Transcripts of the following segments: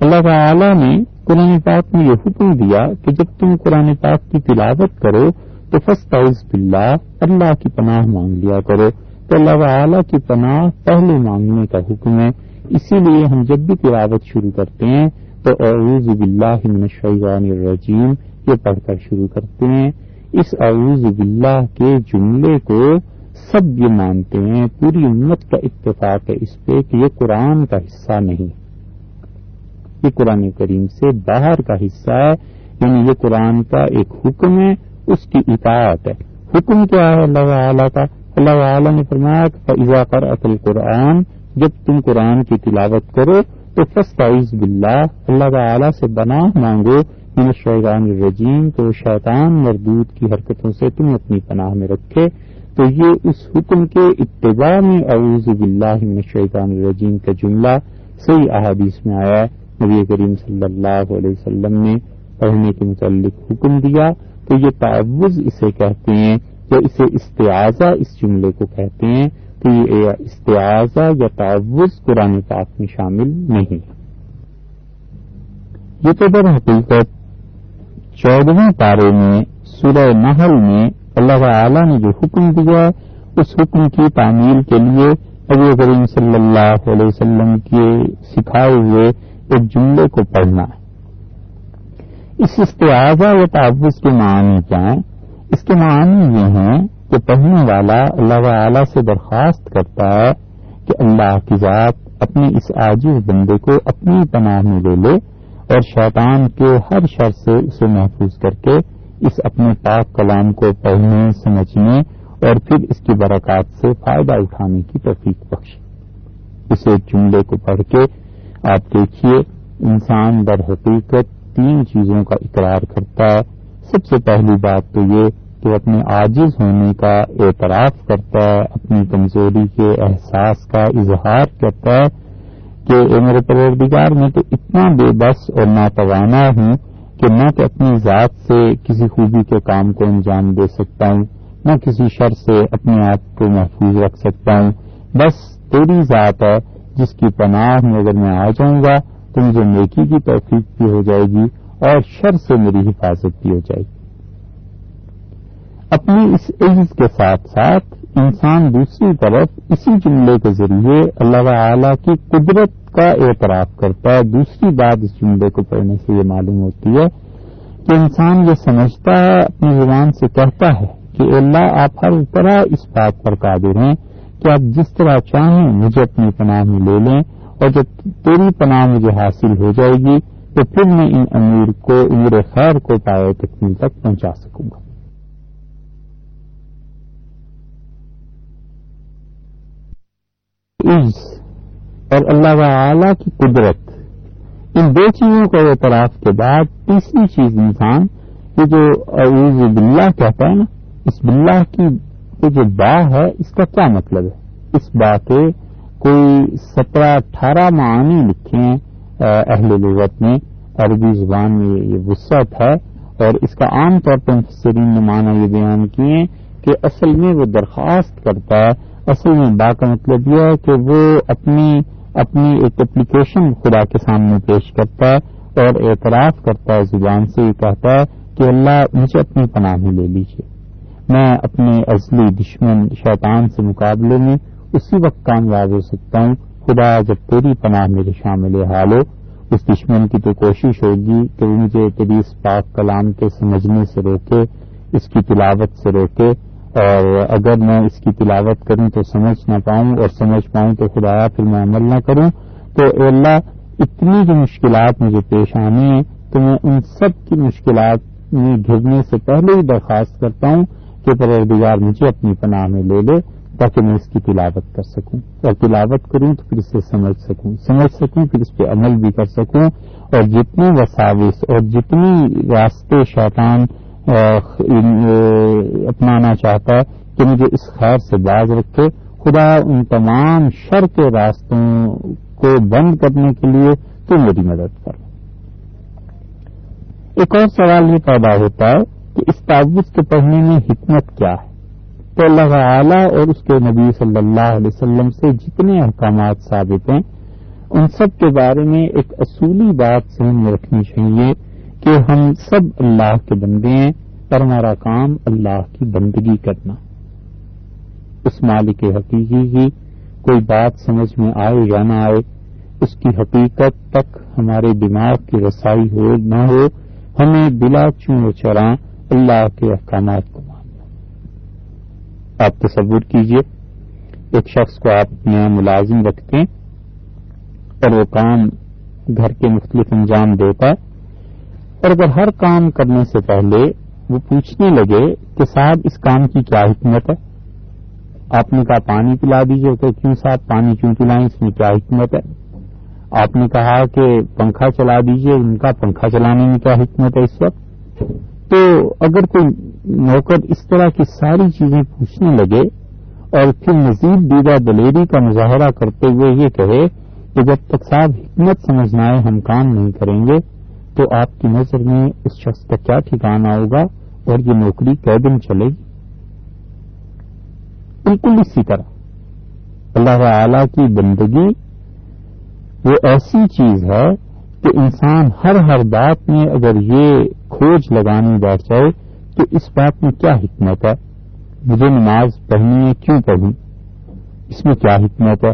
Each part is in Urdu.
اللہ تعالی نے قرآن پاک میں یہ حکم دیا کہ جب تم قرآن پاک کی تلاوت کرو تو فسٹ باللہ، اللہ کی پناہ مانگ لیا کرو۔ تو اللہ تعالی کی پناہ پہلے مانگنے کا حکم ہے۔ اسی لیے ہم جب بھی تلاوت شروع کرتے ہیں تو اعوذ باللہ من الشیطان الرجیم، یہ پڑھ کر شروع کرتے ہیں۔ اس اعوذ باللہ کے جملے کو سب یہ مانتے ہیں، پوری امت کا اتفاق ہے اس پہ کہ یہ قرآن کا حصہ نہیں۔ یہ قرآن کریم سے باہر کا حصہ ہے یعنی یہ قرآن کا ایک حکم ہے، اس کی اطاعت ہے۔ حکم کیا ہے اللہ تعالیٰ کا؟ اللہ تعالیٰ نے فرمایا کہ فضا کر اصل قرآن جب تم قرآن کی تلاوت کرو تو فسٹ باللہ اللہ تعالیٰ سے بنا مانگو۔ من شیطان الرجیم، تو شیطان مردود کی حرکتوں سے تم اپنی پناہ میں رکھے۔ تو یہ اس حکم کے اتباع میں اعوذ باللہ من الشیطان الرجیم کا جملہ صحیح احادیث میں آیا ہے۔ نبی کریم صلی اللہ علیہ وسلم نے پڑھنے کے متعلق حکم دیا تو یہ تعوض اسے کہتے ہیں یا اسے استعاذہ اس جملے کو کہتے ہیں تو یہ استعاذہ یا تعوض قرآن پاک میں شامل نہیں یہ تو در حقیقت چودہویں پارے میں سورہ محل میں اللہ تعالی نے جو حکم دیا اس حکم کی تعمیل کے لیے ابو کریم صلی اللہ علیہ وسلم کے سکھائے ہوئے ایک جملے کو پڑھنا ہے۔ اس استعاذہ یا تعوض کے معنی کیا ہیں؟ اس کے معنی یہ ہیں کہ پڑھنے والا اللہ تعالی سے درخواست کرتا ہے کہ اللہ کی ذات اپنے اس عاجز بندے کو اپنی پناہ میں لے لے اور شیطان کے ہر شر سے اسے محفوظ کر کے اس اپنے پاک کلام کو پڑھنے، سمجھنے اور پھر اس کی برکات سے فائدہ اٹھانے کی توفیق بخش اسے جملے کو پڑھ کے آپ دیکھیے، انسان در حقیقت تین چیزوں کا اقرار کرتا ہے۔ سب سے پہلی بات تو یہ کہ اپنے عاجز ہونے کا اعتراف کرتا ہے، اپنی کمزوری کے احساس کا اظہار کرتا ہے کہ اے میرے پروردگار، میں تو اتنا بے بس اور ناتوانا ہوں کہ میں تو اپنی ذات سے کسی خوبی کے کام کو انجام دے سکتا ہوں، نہ کسی شر سے اپنے آپ کو محفوظ رکھ سکتا ہوں۔ بس تیری ذات ہے جس کی پناہ میں اگر میں آ جاؤں گا تو مجھے نیکی کی توفیق بھی ہو جائے گی اور شر سے میری حفاظت بھی ہو جائے گی۔ اپنی اس عز کے ساتھ ساتھ انسان دوسری طرف اسی جملے کے ذریعے اللہ تعالی کی قدرت کا اعتراف کرتا ہے۔ دوسری بات اس جملے کو پڑھنے سے یہ معلوم ہوتی ہے کہ انسان یہ سمجھتا ہے، اپنی زبان سے کہتا ہے کہ اللہ آپ ہر طرح اس بات پر قادر ہیں کہ آپ جس طرح چاہیں مجھے اپنی پناہ میں لے لیں اور جب تیری پناہ مجھے حاصل ہو جائے گی، تو پھر میں ان امیر کو، امیر خیر کو پائے تکمیل تک پہنچا سکوں گا۔ اور اللہ تعالی کی قدرت۔ ان دو چیزوں کو اعتراف کے بعد تیسری چیز انسان، یہ جو عوض باللہ کہتا ہے نا، اس باللہ کی یہ جو با ہے، اس کا کیا مطلب ہے؟ اس با کے کوئی سترہ اٹھارہ معانی لکھے ہیں اہل لغت میں عربی زبان میں یہ وسعت ہے اور اس کا عام طور پر مفسرین نے معنی یہ بیان کیے کہ اصل میں وہ درخواست کرتا ہے اصل میں با کا مطلب یہ ہے کہ وہ اپنی اپنی ایک اپلیکیشن خدا کے سامنے پیش کرتا ہے اور اعتراف کرتا ہے زبان سے، یہ کہتا ہے کہ اللہ مجھے اپنی پناہ میں لے لیجیے میں اپنے ازلی دشمن شیطان سے مقابلے میں اسی وقت کامیاب ہو سکتا ہوں۔ خدا جب تیری پناہ میرے شامل حال ہو، اس دشمن کی تو کوشش ہوگی کہ وہ مجھے تیری اس پاک کلام کے سمجھنے سے روکے، اس کی تلاوت سے روکے۔ اور اگر میں اس کی تلاوت کروں تو سمجھ نہ پاؤں، اور سمجھ پاؤں تو خدایا پھر میں عمل نہ کروں۔ تو اے اللہ، اتنی جو مشکلات مجھے پیش آنی ہیں، تو میں ان سب کی مشکلات میں گرنے سے پہلے ہی درخواست کرتا ہوں۔ کہ پروردگار مجھے اپنی پناہ میں لے لے تاکہ میں اس کی تلاوت کر سکوں۔ اور تلاوت کروں تو پھر اسے سمجھ سکوں۔ سمجھ سکوں پھر اس پہ عمل بھی کر سکوں۔ اور جتنی وساوس اور جتنی راستے شیطان اپنانا چاہتا ہے کہ مجھے اس خیر سے باز رکھے۔ خدا ان تمام شر کے راستوں کو بند کرنے کے لیے تو میری مدد کر۔ ایک اور سوال یہ پیدا ہوتا ہے کہ اس تعوض کے پڑھنے میں حکمت کیا ہے؟ تو اللہ اور اس کے نبی صلی اللہ علیہ وسلم سے جتنے احکامات ثابت ہیں، ان سب کے بارے میں ایک اصولی بات ذہن میں رکھنی چاہیے کہ ہم سب اللہ کے بندے ہیں، پر ہمارا کام اللہ کی بندگی کرنا۔ اس مالک حقیقی کی کوئی بات سمجھ میں آئے یا نہ آئے، اس کی حقیقت تک ہمارے دماغ کی رسائی ہو نہ ہو، ہمیں بلا چون چراں اللہ کے احکامات کو ماننا۔ آپ تصور کیجیے، ایک شخص کو آپ اپنے ملازم رکھتے ہیں اور وہ کام گھر کے مختلف انجام دیتا ہے، اور اگر ہر کام کرنے سے پہلے وہ پوچھنے لگے کہ صاحب، اس کام کی کیا حکمت ہے؟ آپ نے کہا، پانی پلا دیجیے تو کیوں صاحب، پانی کیوں پلائیں؟ اس میں کیا حکمت ہے؟ آپ نے کہا کہ پنکھا چلا دیجیے ان کا پنکھا چلانے میں کیا حکمت ہے اس وقت؟ تو اگر کوئی نوکر اس طرح کی ساری چیزیں پوچھنے لگے اور پھر مزید دیدہ دلیری کا مظاہرہ کرتے ہوئے یہ کہے کہ جب تک صاحب حکمت سمجھنا ہے ہم کام نہیں کریں گے، تو آپ کی نظر میں اس شخص کا کیا ٹھکانا ہوگا اور یہ نوکری کئی دن چلے گی؟ بالکل اسی طرح۔ اللہ تعالی کی بندگی وہ ایسی چیز ہے کہ انسان ہر ہر بات میں اگر یہ کھوج لگانی بیٹھ جائے تو اس بات میں کیا حکمت ہے؟ مجھے نماز پڑھنی ہے، کیوں پڑھوں؟ اس میں کیا حکمت ہے؟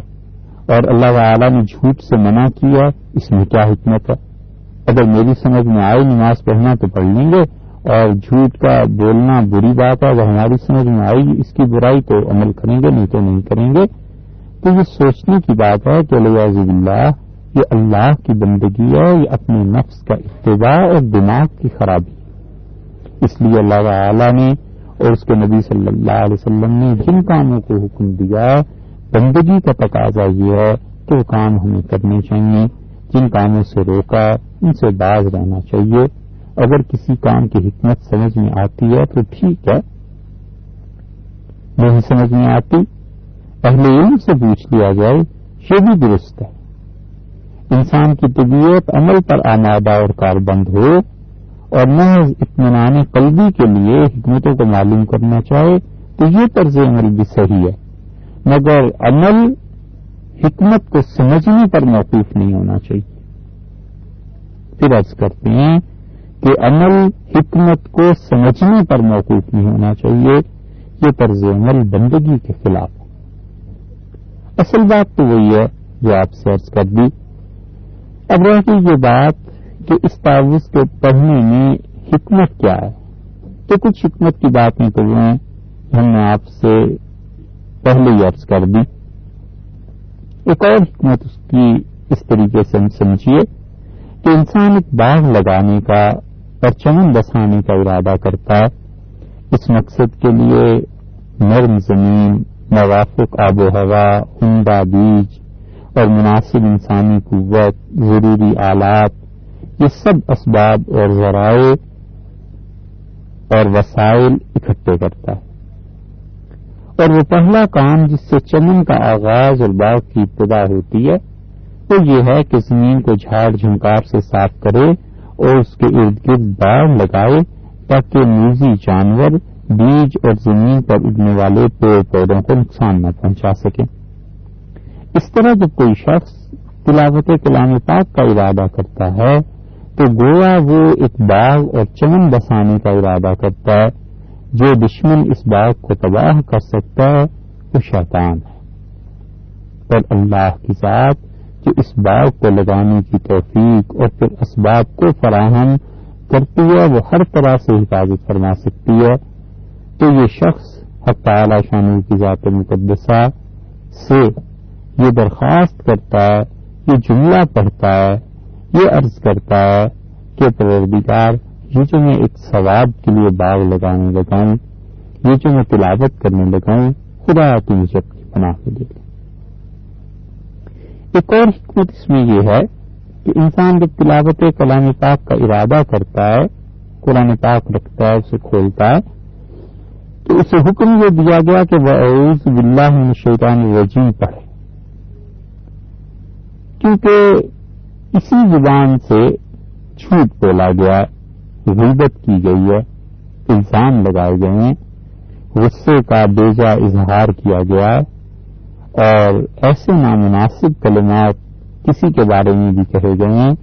اور اللہ تعالی نے جھوٹ سے منع کیا، اس میں کیا حکمت ہے؟ اگر میری سمجھ میں آئے نماز پڑھنا تو پڑھ لیں گے، اور جھوٹ کا بولنا بری بات ہے اگر ہماری سمجھ میں آئے گی، اس کی برائی تو عمل کریں گے، نہیں تو نہیں کریں گے۔ تو یہ سوچنے کی بات ہے کہ اللہ اللہ یہ اللہ کی بندگی ہے، یہ اپنے نفس کا اتباع اور دماغ کی خرابی۔ اس لیے اللہ تعالی نے اور اس کے نبی صلی اللہ علیہ وسلم نے جن کاموں کو حکم دیا، بندگی کا تقاضا یہ ہے کہ وہ کام ہمیں کرنے چاہیے، جن کاموں سے روکا، ان سے باز رہنا چاہیے۔ اگر کسی کام کی حکمت سمجھ میں آتی ہے تو ٹھیک ہے۔ نہیں سمجھ میں آتی، اہل علم سے پوچھ لیا جائے، یہ بھی درست ہے۔ انسان کی طبیعت عمل پر آمادہ اور کاربند ہو اور محض اطمینان قلبی کے لیے حکمتوں کو معلوم کرنا چاہے تو یہ طرز عمل بھی صحیح ہے۔ مگر عمل حکمت کو سمجھنے پر موقف نہیں ہونا چاہیے۔ پھر عرض کرتے ہیں کہ عمل حکمت کو سمجھنے پر موقف نہیں ہونا چاہیے، یہ طرز عمل بندگی کے خلاف ہے۔ اصل بات تو وہی ہے جو آپ سے عرض کر دی۔ اب رہتی یہ بات کہ اس تعوض کے پڑھنے میں حکمت کیا ہے؟ تو کچھ حکمت کی باتیں تو وہ ہیں، ہم نے آپ سے پہلے ہی عرض کر دی۔ ایک اور حکمت اس کی اس طریقے سے ہم سمجھیے کہ انسان ایک باغ لگانے کا اور چمن بسانے کا ارادہ کرتا ہے۔ اس مقصد کے لیے نرم زمین، موافق آب و ہوا، عمدہ بیج اور مناسب انسانی قوت، ضروری آلات، یہ سب اسباب اور ذرائع اور وسائل اکٹھے کرتا ہے۔ اور وہ پہلا کام جس سے چمن کا آغاز اور باغ کی ابتدا ہوتی ہے، وہ یہ ہے کہ زمین کو جھاڑ جھنکار سے صاف کرے اور اس کے ارد گرد باغ لگائے تاکہ موزی جانور، بیج اور زمین پر اگنے والے پیڑ پودوں کو نقصان نہ پہنچا سکے اس طرح جب کوئی شخص تلاوت کلام پاک کا ارادہ کرتا ہے، تو گویا وہ ایک باغ اور چمن بسانے کا ارادہ کرتا ہے، جو دشمن اس باغ کو تباہ کر سکتا ہے، وہ شیطان ہے۔ اور اللہ کی ذات جو اس باغ کو لگانے کی توفیق اور پھر اسباب کو فراہم کرتی ہے، وہ ہر طرح سے حفاظت فرما سکتی ہے۔ تو یہ شخص حق تعالی شامل کی ذات مقدسہ سے یہ درخواست کرتا ہے، یہ جملہ پڑھتا ہے، یہ عرض کرتا ہے کہ پروردگار یہ جو میں ایک ثواب کے لیے باغ لگانے لگاؤں، یہ جو میں تلاوت کرنے لگاؤں، خدا تم مجھے اپنی پناہ میں دے دے ایک اور حکمت اس میں یہ ہے کہ انسان جب تلاوت کلام پاک کا ارادہ کرتا ہے، قرآن پاک رکھتا ہے، اسے کھولتا ہے، تو اسے حکم یہ دیا گیا کہ وہ عوض بلّہ شیطان الرجیم پڑھے۔ کیونکہ اسی زبان سے چھوٹ بولا گیا غیبت کی گئی ہے، الزام لگائے گئے ہیں، غصے کا بیجا اظہار کیا گیا ہے اور ایسے نامناسب کلمات کسی کے بارے میں بھی کہے گئے ہیں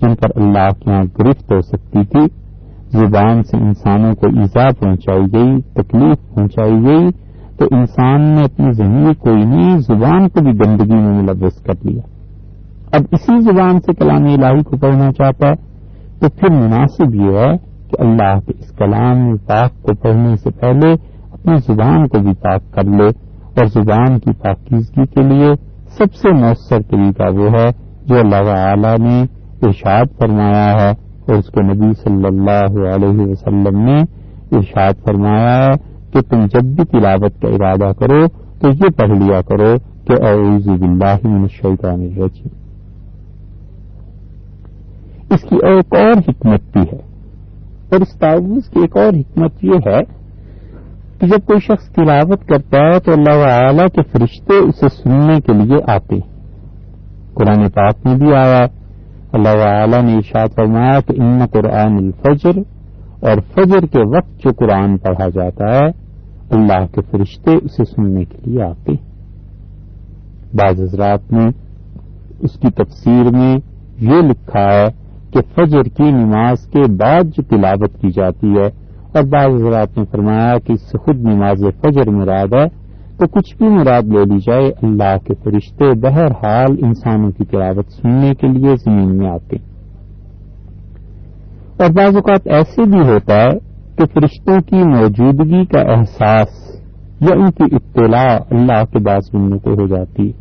جن پر اللہ کے یہاں گرفت ہو سکتی تھی۔ زبان سے انسانوں کو ایزا پہنچائی گئی، تکلیف پہنچائی گئی، تو انسان نے اپنی زندگی کوئی نہیں زبان کو بھی گندگی میں ملوث کر لیا۔ اب اسی زبان سے کلام الہی کو پڑھنا چاہتا ہے، تو پھر مناسب یہ ہے کہ اللہ کے اس کلام پاک کو پڑھنے سے پہلے اپنی زبان کو بھی پاک کر لے اور زبان کی پاکیزگی کے لیے سب سے مؤثر طریقہ وہ ہے جو اللہ تعالی نے ارشاد فرمایا ہے اور اس کے نبی صلی اللہ علیہ وسلم نے ارشاد فرمایا ہے کہ تم جب بھی تلاوت کا ارادہ کرو تو یہ پڑھ لیا کرو کہ اعوذ باللہ من الشیطان الرجیم۔ اس کی ایک اور حکمت بھی ہے۔ اور اس تعوض کی ایک اور حکمت یہ ہے کہ جب کوئی شخص تلاوت کرتا ہے تو اللہ تعالی کے فرشتے اسے سننے کے لیے آتے ہیں۔ قرآن پاک میں بھی آیا اللہ تعالی نے ارشاد فرمایا کہ ان قرآن الفجر اور فجر کے وقت جو قرآن پڑھا جاتا ہے، اللہ کے فرشتے اسے سننے کے لیے آتے بعض حضرات نے اس کی تفسیر میں یہ لکھا ہے کہ فجر کی نماز کے بعد جو تلاوت کی جاتی ہے، اور بعض حضرات نے فرمایا کہ اس سے خود نماز فجر مراد ہے، تو کچھ بھی مراد لے لی جائے، اللہ کے فرشتے بہرحال انسانوں کی تلاوت سننے کے لیے زمین میں آتے اور بعض اوقات ایسے بھی ہوتا ہے کہ فرشتوں کی موجودگی کا احساس یا ان کی اطلاع اللہ کے بعد سننے کو ہو جاتی ہے۔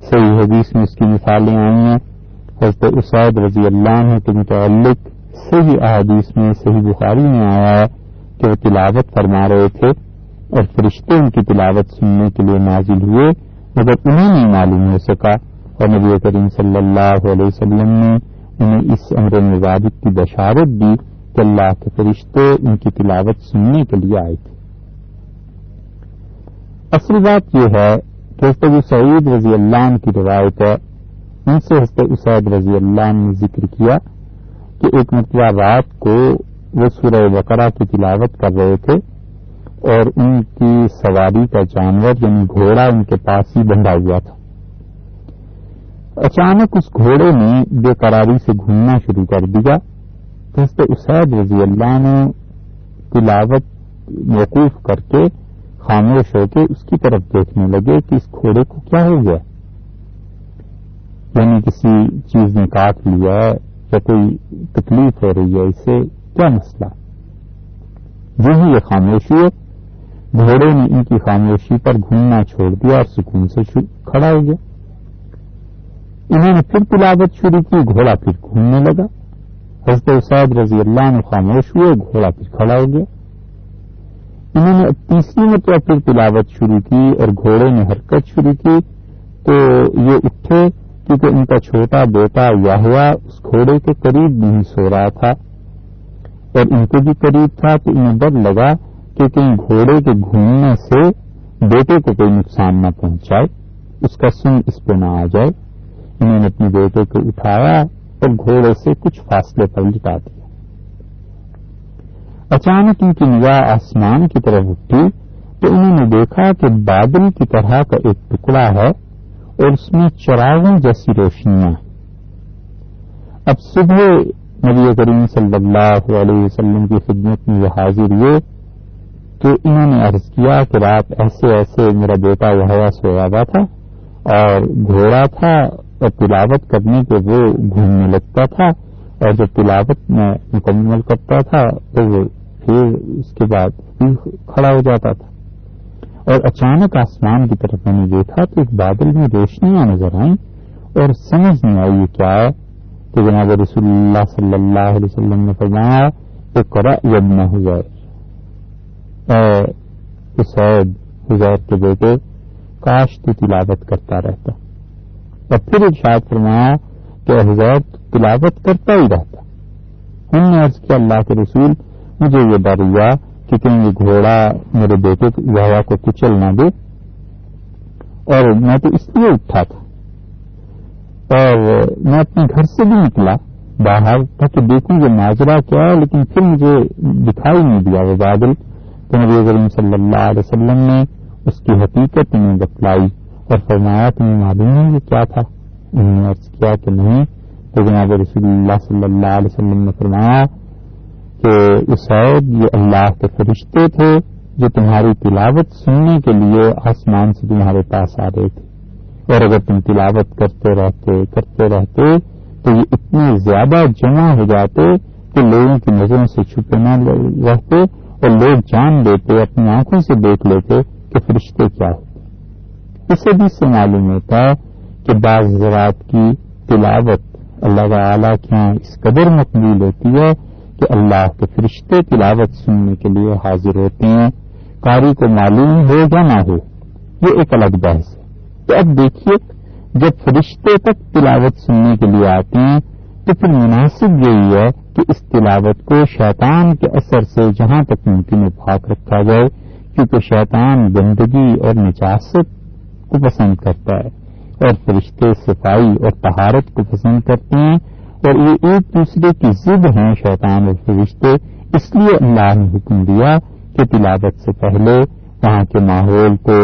صحیح حدیث میں اس کی مثالیں آئی ہیں۔ حضرت اسعد رضی اللہ عنہ کے متعلق صحیح احادیث میں، صحیح بخاری میں آیا ہے کہ وہ تلاوت فرما رہے تھے اور فرشتے ان کی تلاوت سننے کے لیے نازل ہوئے، مگر انہیں نہیں معلوم ہو سکا اور نبی کریم صلی اللہ علیہ وسلم نے انہیں اس عمر مبارک کی بشارت دی کہ اللہ کے فرشتے ان کی تلاوت سننے کے لیے آئے تھے۔ اصل بات یہ ہے کہ سعید رضی اللہ عنہ کی روایت ہے ان سے حضرت اسید رضی اللہ نے ذکر کیا کہ ایک مرتبہ رات کو وہ سورہ بقرہ کی تلاوت کر رہے تھے اور ان کی سواری کا جانور یعنی گھوڑا ان کے پاس ہی بندھا ہوا تھا۔ اچانک اس گھوڑے نے بے قراری سے گھومنا شروع کر دیا۔ تو حضرت اسید رضی اللہ نے تلاوت موقوف کر کے خاموش ہو کے اس کی طرف دیکھنے لگے کہ اس گھوڑے کو کیا ہو گیا۔ یعنی کسی چیز نے کاٹ لیا ہے یا کوئی تکلیف ہو رہی ہے، اسے کیا مسئلہ؟ جو ہی یہ خاموشی ہے گھوڑے نے ان کی خاموشی پر گھومنا چھوڑ دیا اور سکون سے کھڑا ہو گیا۔ انہوں نے پھر تلاوت شروع کی، گھوڑا پھر گھومنے لگا۔ حضرت اسعد رضی اللہ نے خاموش ہوئے، گھوڑا پھر کھڑا ہو گیا۔ انہوں نے تیسری مرتبہ پھر تلاوت شروع کی اور گھوڑے نے حرکت شروع کی۔ تو یہ اٹھے کیونکہ ان کا چھوٹا بیٹا یا اس گھوڑے کے قریب نہیں سو رہا تھا۔ اور ان کو بھی قریب تھا تو انہیں ڈر لگا کہ کہیں گھوڑے کے گھومنے سے بیٹے کو کوئی نقصان نہ پہنچائے۔ اس کا سن اس پہ نہ آ جائے۔ انہوں نے اپنے بیٹے کو اٹھایا اور گھوڑے سے کچھ فاصلے پر لٹا دیا۔ اچانک ان کی نگاہ آسمان کی طرف اٹھی تو انہوں نے دیکھا کہ بادل کی طرح کا ایک ٹکڑا ہے۔ اور اس میں چراغوں جیسی روشنیاں۔ اب صبح نبی کریم صلی اللہ علیہ وسلم کی خدمت میں وہ حاضر ہوئے تو انہوں نے عرض کیا کہ رات ایسے ایسے میرا بیٹا وہ سویا ہوا تھا اور گھوڑا تھا اور تلاوت کرنے کے وہ گھومنے لگتا تھا اور جب تلاوت میں مکمل کرتا تھا تو وہ پھر اس کے بعد کھڑا ہو جاتا تھا۔ اور اچانک آسمان کی طرف میں نے دیکھا تو ایک بادل میں روشنیاں نظر آئیں اور سمجھ نہیں آئی یہ کیا ہے کہ جناب رسول اللہ صلی اللہ علیہ وسلم نے فرمایا کہ کرا ید نہ ہو حسید حزیر کے بیٹے، کاش تو تلاوت کرتا رہتا۔ اور پھر ارشاد فرمایا کہ حزیر، تلاوت کرتا ہی رہتا۔ ہم نے عرض کیا، اللہ کے رسول، مجھے یہ ڈر ہوا کہ کہیں یہ گھوڑا میرے بیٹے گوا کو کچل نہ دے۔ اور میں تو اس لیے اٹھا تھا۔ اور میں اپنے گھر سے بھی نکلا۔ باہر تھا کہ دیکھوں یہ ماجرا کیا ہے، لیکن پھر مجھے دکھائی نہیں دیا وہ بادل۔ تو نبی کریم صلی اللہ علیہ وسلم نے اس کی حقیقت انہیں بتلائی اور فرمایا، تمہیں معلوم ہے یہ کیا تھا؟ انہوں نے عرض کیا کہ نہیں، تو جناب رسول اللہ صلی اللہ علیہ وسلم نے فرمایا کہ اسید یہ اللہ کے فرشتے تھے جو تمہاری تلاوت سننے کے لیے آسمان سے تمہارے پاس آ رہے تھے۔ اور اگر تم تلاوت کرتے رہتے کرتے رہتے تو یہ اتنے زیادہ جمع ہو جاتے کہ لوگوں کی نظروں سے چھپے نہ رہتے اور لوگ جان لیتے، اپنی آنکھوں سے دیکھ لیتے کہ فرشتے کیا ہوتے۔ اسے بھی سے معلوم ہوتا ہے کہ بعض زراعت کی تلاوت اللہ تعالی کے یہاں اس قدر مقبول ہوتی ہے کہ اللہ کے فرشتے تلاوت سننے کے لیے حاضر ہوتے ہیں، قاری کو معلوم ہو یا نہ ہو، یہ ایک الگ بحث ہے۔ تو اب دیکھیے، جب فرشتے تک تلاوت سننے کے لیے آتے ہیں، تو پھر مناسب یہی ہے کہ اس تلاوت کو شیطان کے اثر سے جہاں تک ممکن ہے پاک رکھا جائے، کیونکہ شیطان گندگی اور نچاست کو پسند کرتا ہے اور فرشتے صفائی اور تہارت کو پسند کرتے ہیں اور یہ ایک دوسرے کی ضد ہیں شیطان اور فرشتے، اس لیے اللہ نے حکم دیا کہ تلاوت سے پہلے وہاں کے ماحول کو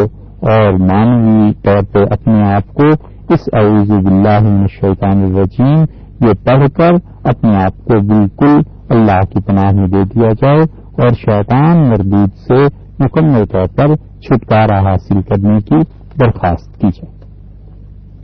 اور مانوی طور پہ اپنے آپ کو اس اعوذ باللہ من الشیطان الرجیم یہ پڑھ کر اپنے آپ کو بالکل اللہ کی پناہ میں دے دیا جائے اور شیطان مردود سے مکمل طور پر چھٹکارا حاصل کرنے کی درخواست کی جائے۔